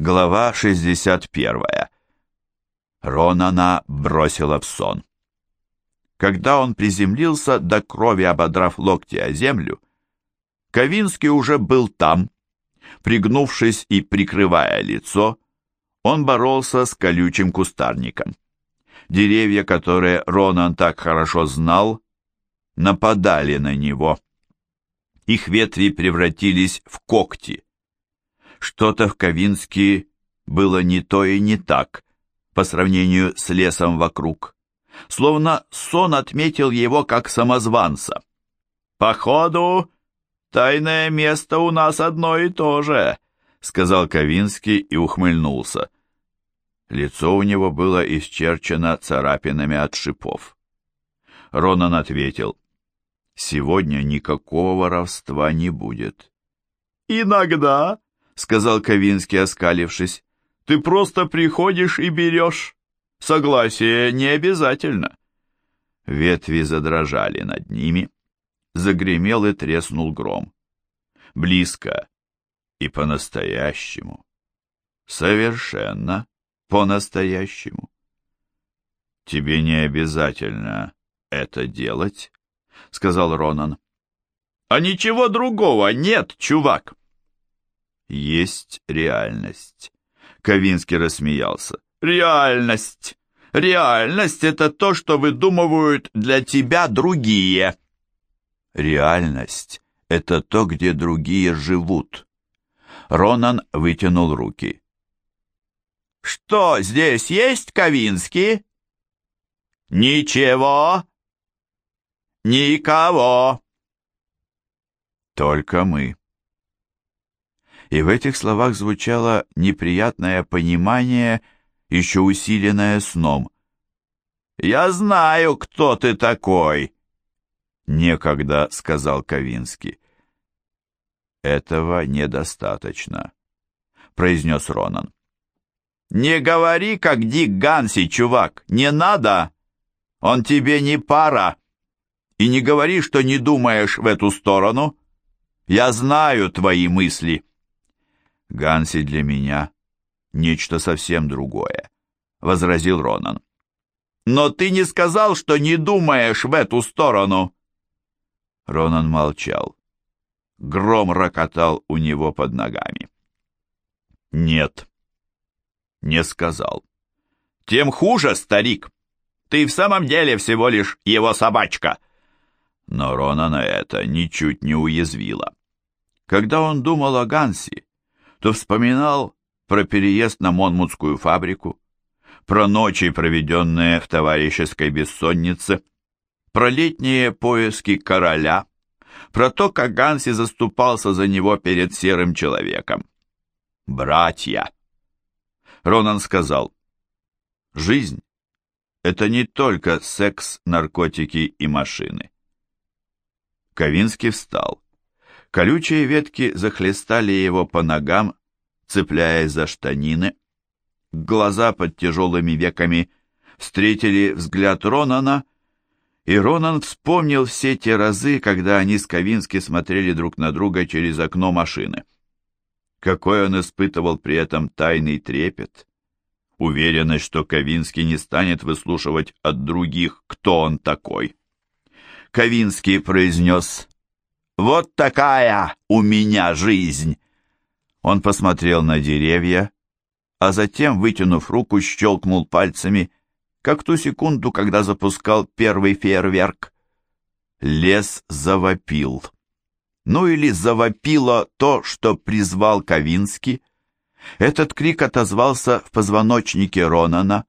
Глава 61. Ронана бросила в сон. Когда он приземлился, до крови ободрав локти о землю, Ковинский уже был там. Пригнувшись и прикрывая лицо, он боролся с колючим кустарником. Деревья, которые Ронан так хорошо знал, нападали на него. Их ветви превратились в когти. Что-то в Ковинске было не то и не так по сравнению с лесом вокруг. Словно сон отметил его как самозванца. «Походу, тайное место у нас одно и то же», — сказал Ковинский и ухмыльнулся. Лицо у него было исчерчено царапинами от шипов. Ронан ответил, «Сегодня никакого воровства не будет». «Иногда», сказал Ковинский, оскалившись. «Ты просто приходишь и берешь. Согласие не обязательно». Ветви задрожали над ними. Загремел и треснул гром. Близко и по-настоящему. Совершенно по-настоящему. «Тебе не обязательно это делать», — сказал Ронан. «А ничего другого нет, чувак!» Есть реальность. Ковинский рассмеялся. Реальность! Реальность — это то, что выдумывают для тебя другие. Реальность — это то, где другие живут. Ронан вытянул руки. «Что, здесь есть Ковинский?» «Ничего!» «Никого!» «Только мы!» И в этих словах звучало неприятное понимание, еще усиленное сном. «Я знаю, кто ты такой!» «Некогда», — сказал Ковинский. «Этого недостаточно», — произнес Ронан. «Не говори, как Дик Ганси, чувак, не надо! Он тебе не пара! И не говори, что не думаешь в эту сторону! Я знаю твои мысли!» Ганси для меня нечто совсем другое, возразил Ронан. Но ты не сказал, что не думаешь в эту сторону. Ронан молчал. Гром рокотал у него под ногами. Нет, не сказал. Тем хуже, старик. Ты в самом деле всего лишь его собачка. Но Ронана это ничуть не уязвило. Когда он думал о Ганси, то вспоминал про переезд на Монмутскую фабрику, про ночи, проведенные в товарищеской бессоннице, про летние поиски короля, про то, как Ганси заступался за него перед серым человеком. «Братья!» Ронан сказал, «Жизнь — это не только секс, наркотики и машины». Ковинский встал. Колючие ветки захлестали его по ногам, цепляясь за штанины. Глаза под тяжелыми веками встретили взгляд Ронана, и Ронан вспомнил все те разы, когда они с Ковински смотрели друг на друга через окно машины. Какой он испытывал при этом тайный трепет, уверенность, что Ковинский не станет выслушивать от других, кто он такой. Ковинский произнес вот такая у меня жизнь!» Он посмотрел на деревья, а затем, вытянув руку, щелкнул пальцами, как ту секунду, когда запускал первый фейерверк. Лес завопил. Ну или завопило то, что призвал Кавинский. Этот крик отозвался в позвоночнике Ронана.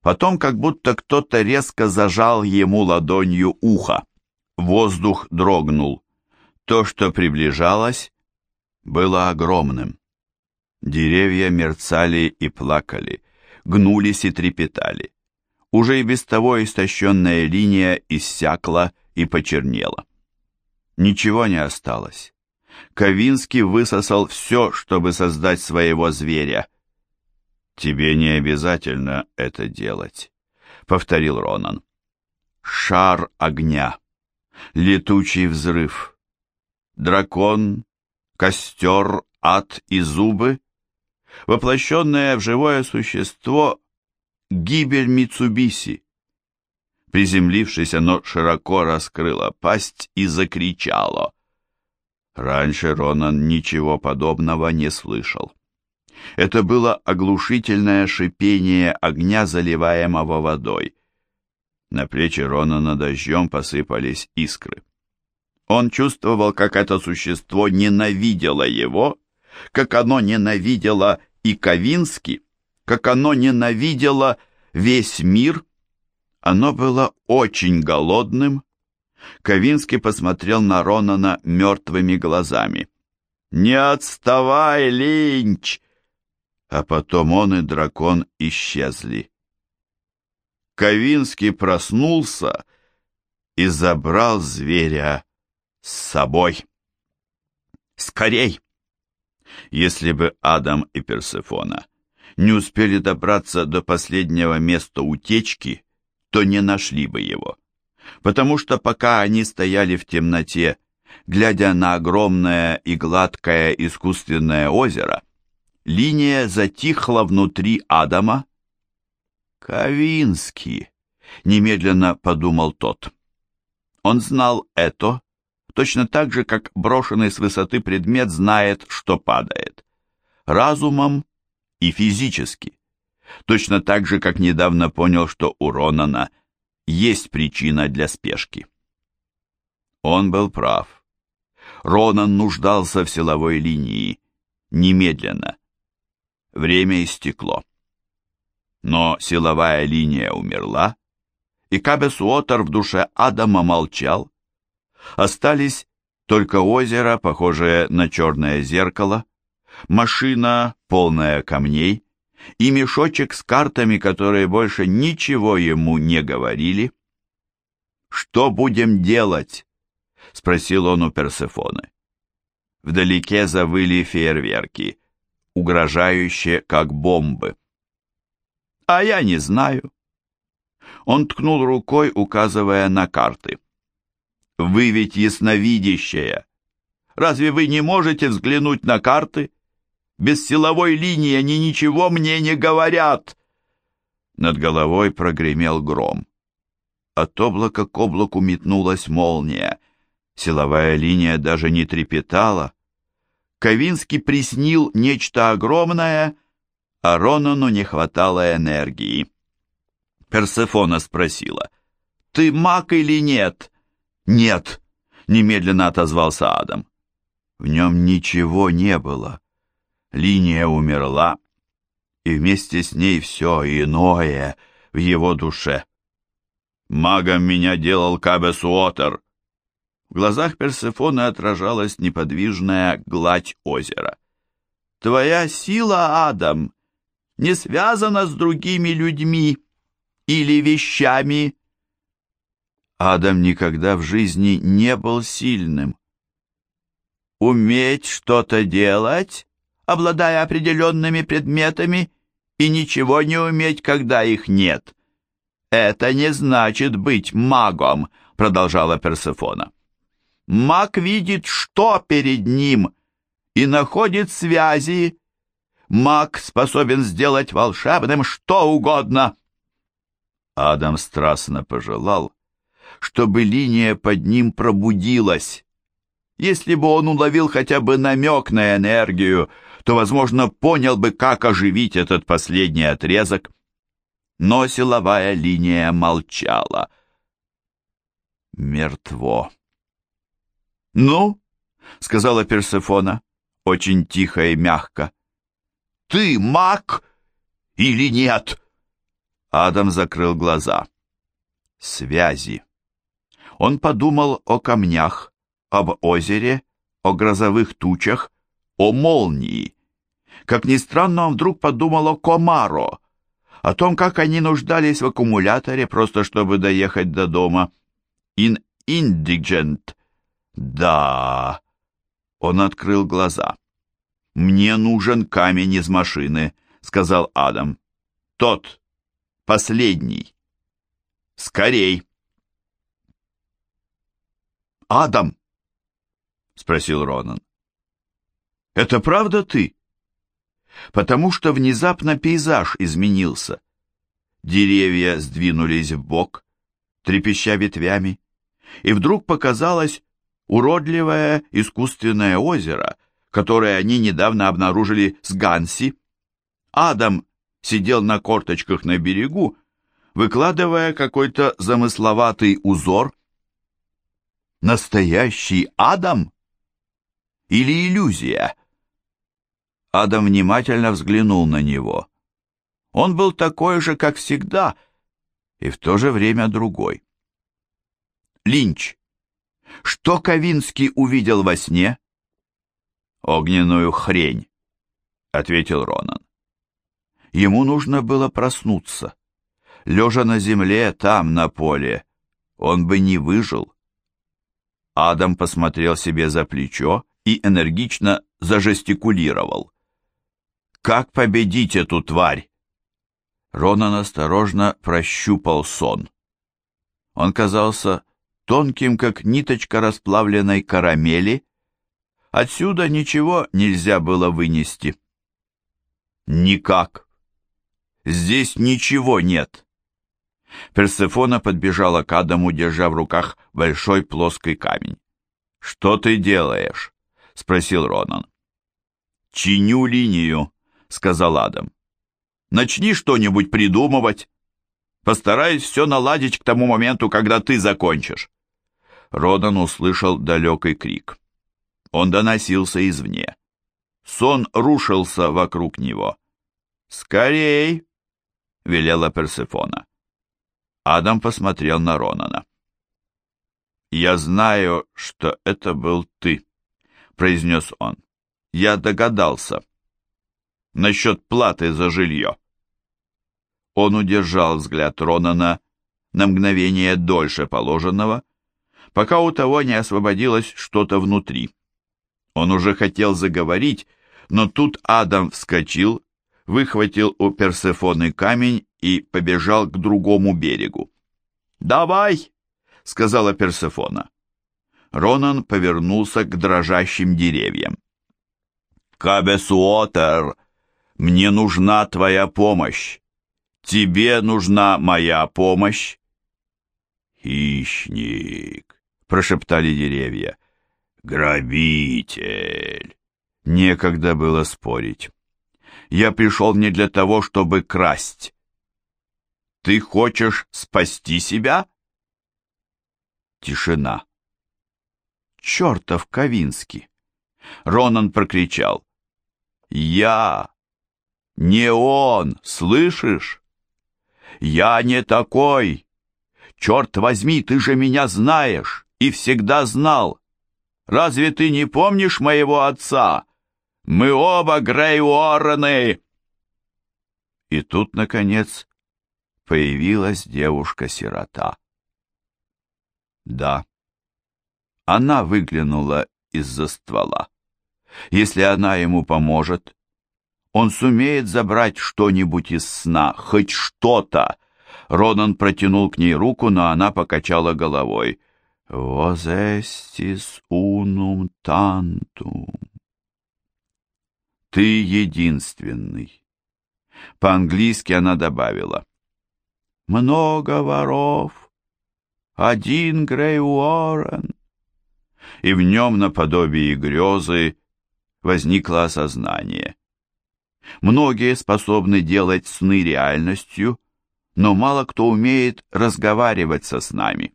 Потом как будто кто-то резко зажал ему ладонью ухо. Воздух дрогнул. То, что приближалось, было огромным. Деревья мерцали и плакали, гнулись и трепетали. Уже и без того истощенная линия иссякла и почернела. Ничего не осталось. Ковинский высосал все, чтобы создать своего зверя. «Тебе не обязательно это делать», — повторил Ронан. «Шар огня, летучий взрыв, дракон, костер, ад и зубы. воплощенная в живое существо гибель Мицубиси. Приземлившись, оно широко раскрыло пасть и закричало. Раньше Ронан ничего подобного не слышал. Это было оглушительное шипение огня, заливаемого водой. На плечи Ронана дождем посыпались искры. Он чувствовал, как это существо ненавидело его, как оно ненавидело и Ковински, как оно ненавидело весь мир. Оно было очень голодным. Ковинский посмотрел на Ронана мертвыми глазами. «Не отставай, Линч!» А потом он и дракон исчезли. Ковинский проснулся и забрал зверя с собой. «Скорей!» Если бы Адам и Персефона не успели добраться до последнего места утечки, то не нашли бы его. Потому что пока они стояли в темноте, глядя на огромное и гладкое искусственное озеро, линия затихла внутри Адама. «Кавинский», — немедленно подумал тот. Он знал это, точно так же, как брошенный с высоты предмет знает, что падает. Разумом и физически. Точно так же, как недавно понял, что у Ронана есть причина для спешки. Он был прав. Ронан нуждался в силовой линии. Немедленно. Время истекло. Но силовая линия умерла, и Кабес Уотер в душе Адама молчал, Остались только озеро, похожее на черное зеркало, машина, полная камней, и мешочек с картами, которые больше ничего ему не говорили. «Что будем делать?» — спросил он у Персефоны. Вдалеке завыли фейерверки, угрожающие, как бомбы. «А я не знаю». Он ткнул рукой, указывая на карты. Вы ведь ясновидящая. Разве вы не можете взглянуть на карты? Без силовой линии они ничего мне не говорят. Над головой прогремел гром. От облака к облаку метнулась молния. Силовая линия даже не трепетала. Ковинский приснил нечто огромное, а Ронану не хватало энергии. Персефона спросила, «Ты маг или нет?» «Нет!» — немедленно отозвался Адам. В нем ничего не было. Линия умерла, и вместе с ней все иное в его душе. «Магом меня делал Кабес Уотер!» В глазах Персефоны отражалась неподвижная гладь озера. «Твоя сила, Адам, не связана с другими людьми или вещами, Адам никогда в жизни не был сильным. Уметь что-то делать, обладая определенными предметами, и ничего не уметь, когда их нет. Это не значит быть магом, продолжала Персефона. Маг видит, что перед ним, и находит связи. Маг способен сделать волшебным что угодно. Адам страстно пожелал, чтобы линия под ним пробудилась. Если бы он уловил хотя бы намек на энергию, то, возможно, понял бы, как оживить этот последний отрезок. Но силовая линия молчала. Мертво. «Ну?» — сказала Персефона, очень тихо и мягко. «Ты маг или нет?» Адам закрыл глаза. «Связи». Он подумал о камнях, об озере, о грозовых тучах, о молнии. Как ни странно, он вдруг подумал о Комаро, о том, как они нуждались в аккумуляторе, просто чтобы доехать до дома. In indigent. Да. Он открыл глаза. «Мне нужен камень из машины», — сказал Адам. «Тот, последний. Скорей!»— спросил Ронан. «Это правда ты? потому что внезапно пейзаж изменился. Деревья сдвинулись в бок, трепеща ветвями, и вдруг показалось уродливое искусственное озеро, которое они недавно обнаружили с Ганси. Адам сидел на корточках на берегу, выкладывая какой-то замысловатый узор. Настоящий Адам? Или иллюзия? Адам внимательно взглянул на него. Он был такой же, как всегда, и в то же время другой. Линч. Что Ковинский увидел во сне? Огненную хрень, ответил Ронан. Ему нужно было проснуться. Лежа на земле, там, на поле, он бы не выжил. Адам посмотрел себе за плечо и энергично зажестикулировал. «Как победить эту тварь?» Ронан осторожно прощупал сон. Он казался тонким, как ниточка расплавленной карамели. Отсюда ничего нельзя было вынести. Никак. Здесь ничего нет. Персефона подбежала к Адаму, держа в руках большой плоский камень. «Что ты делаешь?» — спросил Ронан. «Чиню линию», — сказал Адам. «Начни что-нибудь придумывать. Постараюсь все наладить к тому моменту, когда ты закончишь». Ронан услышал далекий крик. Он доносился извне. Сон рушился вокруг него. «Скорей!» — велела Персефона. Адам посмотрел на Ронана. «Я знаю, что это был ты», — произнес он. «Я догадался. Насчет платы за жилье». Он удержал взгляд Ронана на мгновение дольше положенного, пока у того не освободилось что-то внутри. Он уже хотел заговорить, но тут Адам вскочил, выхватил у Персефоны камень и побежал к другому берегу. «Давай!» — сказала Персефона. Ронан повернулся к дрожащим деревьям. «Кабесуотер, мне нужна твоя помощь. Тебе нужна моя помощь». «Хищник», — прошептали деревья. «Грабитель». Некогда было спорить. Я пришел не для того, чтобы красть. Ты хочешь спасти себя? Тишина. Чертов Ковинский! Ронан прокричал. Я! Не он, слышишь? Я не такой! Черт возьми, ты же меня знаешь и всегда знал. Разве ты не помнишь моего отца? Мы оба Грей Уоррены!» И тут, наконец, появилась девушка-сирота. Да, она выглянула из-за ствола. Если она ему поможет, он сумеет забрать что-нибудь из сна, хоть что-то. Ронан протянул к ней руку, но она покачала головой. «Возестис унум тантум». «Ты единственный». По-английски она добавила. «Много воров, один Грей Уоррен». И в нем наподобие грезы возникло осознание. Многие способны делать сны реальностью, но мало кто умеет разговаривать со снами.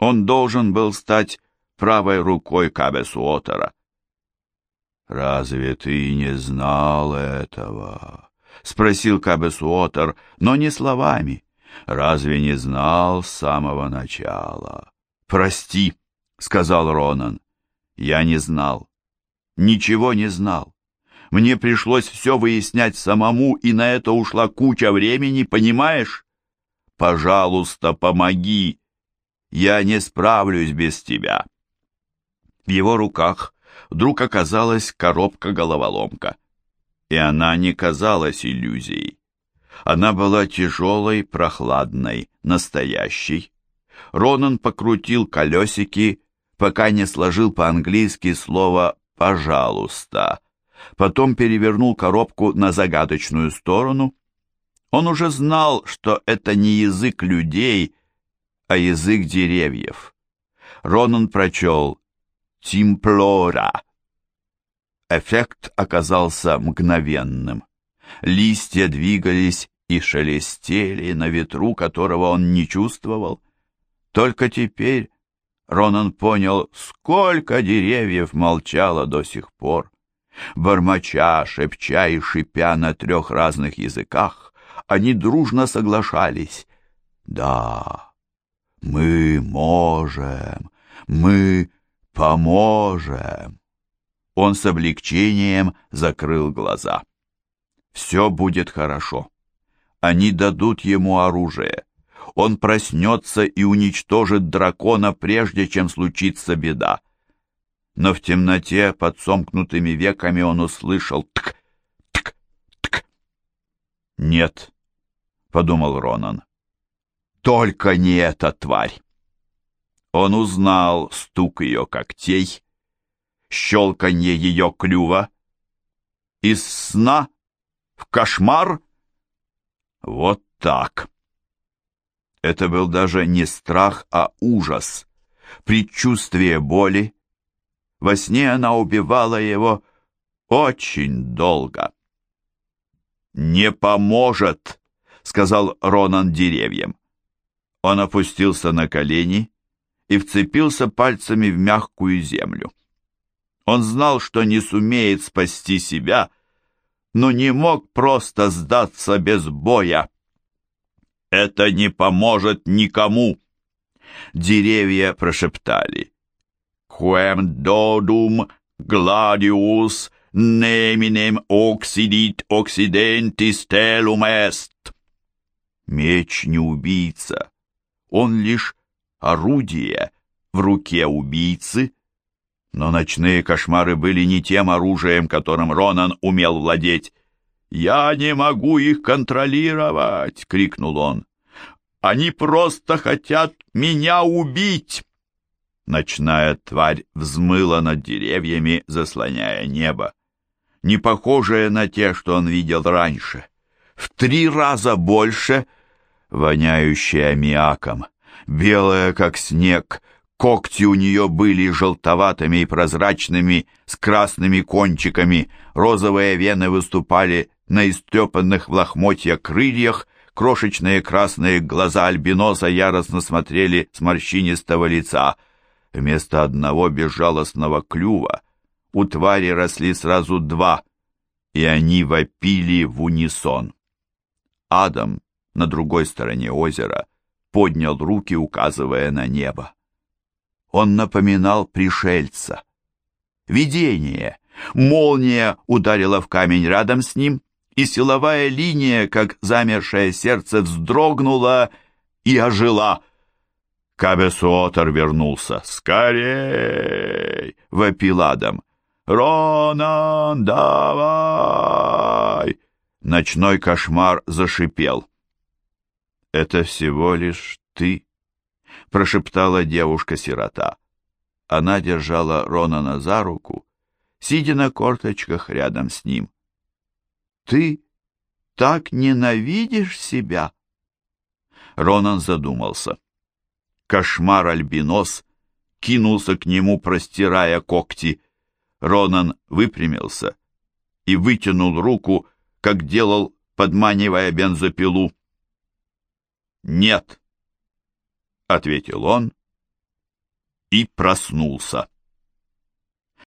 Он должен был стать правой рукой Кабесуотера. «Разве ты не знал этого?» — спросил Кабесуотер, но не словами. «Разве не знал с самого начала?» «Прости», — сказал Ронан. «Я не знал. Ничего не знал. Мне пришлось все выяснять самому, и на это ушла куча времени, понимаешь? Пожалуйста, помоги. Я не справлюсь без тебя». В его руках вдруг оказалась коробка-головоломка. И она не казалась иллюзией. Она была тяжелой, прохладной, настоящей. Ронан покрутил колесики, пока не сложил по-английски слово «пожалуйста». потом перевернул коробку на загадочную сторону. Он уже знал, что это не язык людей, а язык деревьев. Ронан прочел «Тимплора». Эффект оказался мгновенным. Листья двигались и шелестели на ветру, которого он не чувствовал. Только теперь Ронан понял, сколько деревьев молчало до сих пор. Бормоча, шепча и шипя на трех разных языках, они дружно соглашались. «Да, мы можем, мы поможем». Он с облегчением закрыл глаза. «Все будет хорошо. Они дадут ему оружие. Он проснется и уничтожит дракона, прежде чем случится беда. Но в темноте под сомкнутыми веками он услышал «тк, тк, тк». «Нет», — подумал Ронан, — «только не эта тварь». Он узнал стук ее когтей, щелканье ее клюва. Из сна в кошмар? Вот так. Это был даже не страх, а ужас, предчувствие боли. Во сне она убивала его очень долго. «Не поможет», — сказал Ронан деревьям. Он опустился на колени и вцепился пальцами в мягкую землю. Он знал, что не сумеет спасти себя, но не мог просто сдаться без боя. Это не поможет никому. Деревья прошептали. Quem dodum gladius neminem occidit occidentis telum est. Меч не убийца, он лишь орудие в руке убийцы. Но ночные кошмары были не тем оружием, которым Ронан умел владеть. «Я не могу их контролировать!» — крикнул он. «Они просто хотят меня убить!» Ночная тварь взмыла над деревьями, заслоняя небо. Не похожее на те, что он видел раньше. В три раза больше, воняющая аммиаком, белая, как снег, Когти у нее были желтоватыми и прозрачными, с красными кончиками, розовые вены выступали на истрепанных в лохмотья крыльях, крошечные красные глаза альбиноса яростно смотрели с морщинистого лица. Вместо одного безжалостного клюва у твари росли сразу два, и они вопили в унисон. Адам на другой стороне озера поднял руки, указывая на небо. Он напоминал пришельца. Видение. Молния ударила в камень рядом с ним, и силовая линия, как замершее сердце, вздрогнула и ожила. Кабесуотер вернулся. «Скорей!» — вопил Адам. «Ронан, давай!» Ночной кошмар зашипел. «Это всего лишь ты», — прошептала девушка-сирота. Она держала Ронана за руку, сидя на корточках рядом с ним. «Ты так ненавидишь себя?» Ронан задумался. Кошмар-альбинос кинулся к нему, простирая когти. Ронан выпрямился и вытянул руку, как делал, подманивая бензопилу. «Нет!» — ответил он и проснулся.